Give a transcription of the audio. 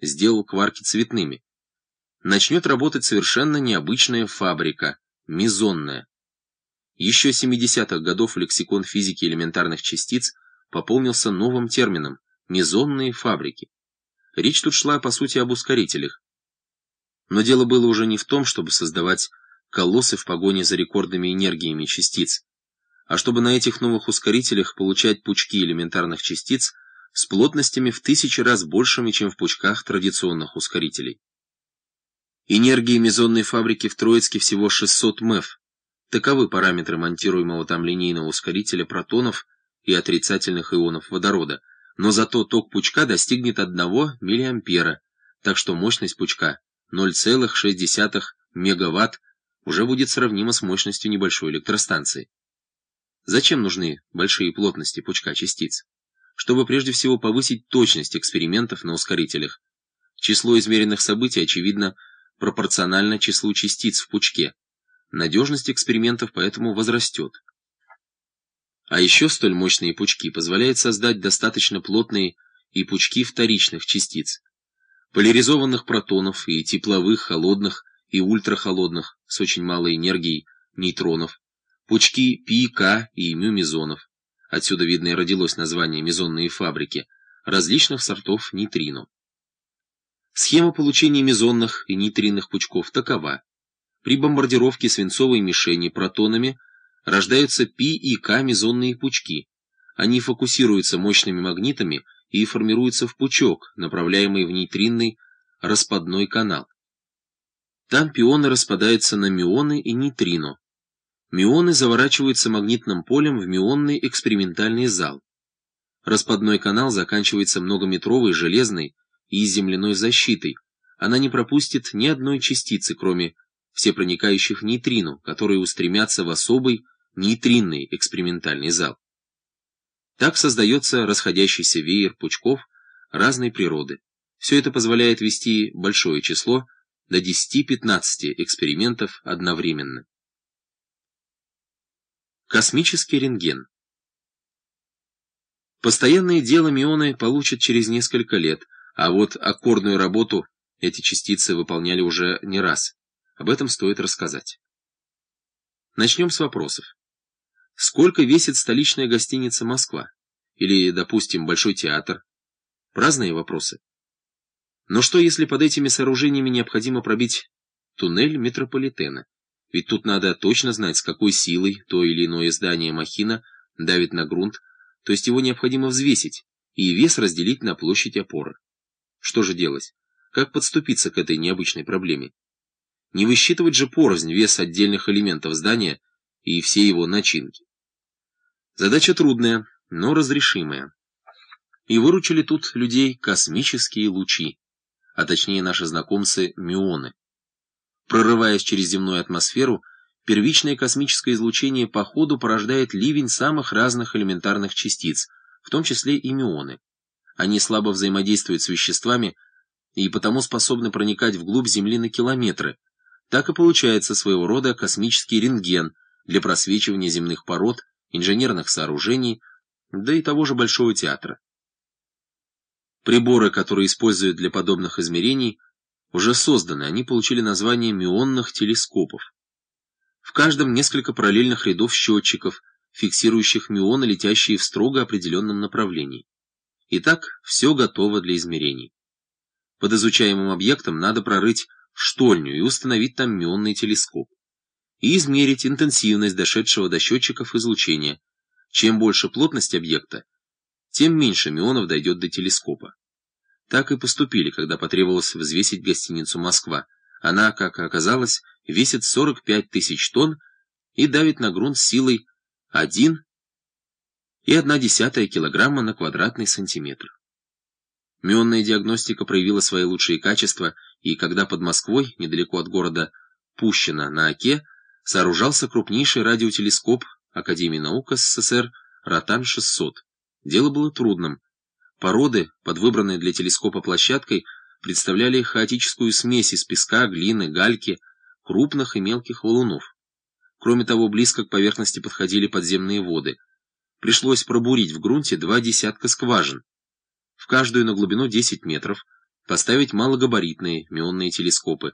сделал кварки цветными. Начнет работать совершенно необычная фабрика, мезонная. Еще 70-х годов лексикон физики элементарных частиц пополнился новым термином – мезонные фабрики. Речь тут шла, по сути, об ускорителях. Но дело было уже не в том, чтобы создавать колоссы в погоне за рекордными энергиями частиц, а чтобы на этих новых ускорителях получать пучки элементарных частиц с плотностями в тысячи раз большими, чем в пучках традиционных ускорителей. Энергии мезонной фабрики в Троицке всего 600 МЭФ. Таковы параметры монтируемого там линейного ускорителя протонов и отрицательных ионов водорода, но зато ток пучка достигнет 1 миллиампера, так что мощность пучка 0,6 мегаватт уже будет сравнима с мощностью небольшой электростанции. Зачем нужны большие плотности пучка частиц? Чтобы прежде всего повысить точность экспериментов на ускорителях. Число измеренных событий, очевидно, пропорционально числу частиц в пучке. Надежность экспериментов поэтому возрастет. А еще столь мощные пучки позволяют создать достаточно плотные и пучки вторичных частиц, поляризованных протонов и тепловых, холодных и ультрахолодных с очень малой энергией нейтронов, пучки пи, к и мю-мезонов. Отсюда, видно, и родилось название мезонные фабрики, различных сортов нейтрино. Схема получения мезонных и нейтринных пучков такова. При бомбардировке свинцовой мишени протонами рождаются пи и к мезонные пучки. Они фокусируются мощными магнитами и формируются в пучок, направляемый в нейтринный распадной канал. Там пионы распадаются на мионы и нейтрино. Мионы заворачиваются магнитным полем в мионный экспериментальный зал. Распадной канал заканчивается многометровой железной и земляной защитой. Она не пропустит ни одной частицы, кроме всепроникающих нейтрино, которые устремятся в особый нейтринный экспериментальный зал. Так создается расходящийся веер пучков разной природы. Все это позволяет вести большое число до 10-15 экспериментов одновременно. Космический рентген Постоянное дело мионы получат через несколько лет, а вот аккордную работу эти частицы выполняли уже не раз. Об этом стоит рассказать. Начнем с вопросов. Сколько весит столичная гостиница «Москва»? Или, допустим, Большой театр? Праздные вопросы. Но что, если под этими сооружениями необходимо пробить туннель метрополитена? Ведь тут надо точно знать, с какой силой то или иное здание махина давит на грунт, то есть его необходимо взвесить и вес разделить на площадь опоры. Что же делать? Как подступиться к этой необычной проблеме? Не высчитывать же порознь вес отдельных элементов здания и все его начинки. Задача трудная, но разрешимая. И выручили тут людей космические лучи а точнее наши знакомцы мюоны. Прорываясь через земную атмосферу, первичное космическое излучение по ходу порождает ливень самых разных элементарных частиц, в том числе и мюоны. Они слабо взаимодействуют с веществами и потому способны проникать вглубь Земли на километры. Так и получается своего рода космический рентген для просвечивания земных пород, инженерных сооружений, да и того же Большого театра. Приборы, которые используют для подобных измерений, уже созданы, они получили название мионных телескопов. В каждом несколько параллельных рядов счетчиков, фиксирующих мионы, летящие в строго определенном направлении. Итак, все готово для измерений. Под изучаемым объектом надо прорыть штольню и установить там мионный телескоп. И измерить интенсивность дошедшего до счетчиков излучения. Чем больше плотность объекта, тем меньше мионов дойдет до телескопа. Так и поступили, когда потребовалось взвесить гостиницу «Москва». Она, как оказалось, весит 45 тысяч тонн и давит на грунт силой 1 и 1,1 килограмма на квадратный сантиметр. Мионная диагностика проявила свои лучшие качества, и когда под Москвой, недалеко от города Пущино на Оке, сооружался крупнейший радиотелескоп Академии наук СССР «Ротан-600». Дело было трудным. Породы, под выбранной для телескопа площадкой, представляли хаотическую смесь из песка, глины, гальки, крупных и мелких валунов. Кроме того, близко к поверхности подходили подземные воды. Пришлось пробурить в грунте два десятка скважин. В каждую на глубину 10 метров поставить малогабаритные мионные телескопы,